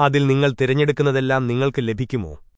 അതിൽ നിങ്ങൾ തിരഞ്ഞെടുക്കുന്നതെല്ലാം നിങ്ങൾക്ക് ലഭിക്കുമോ?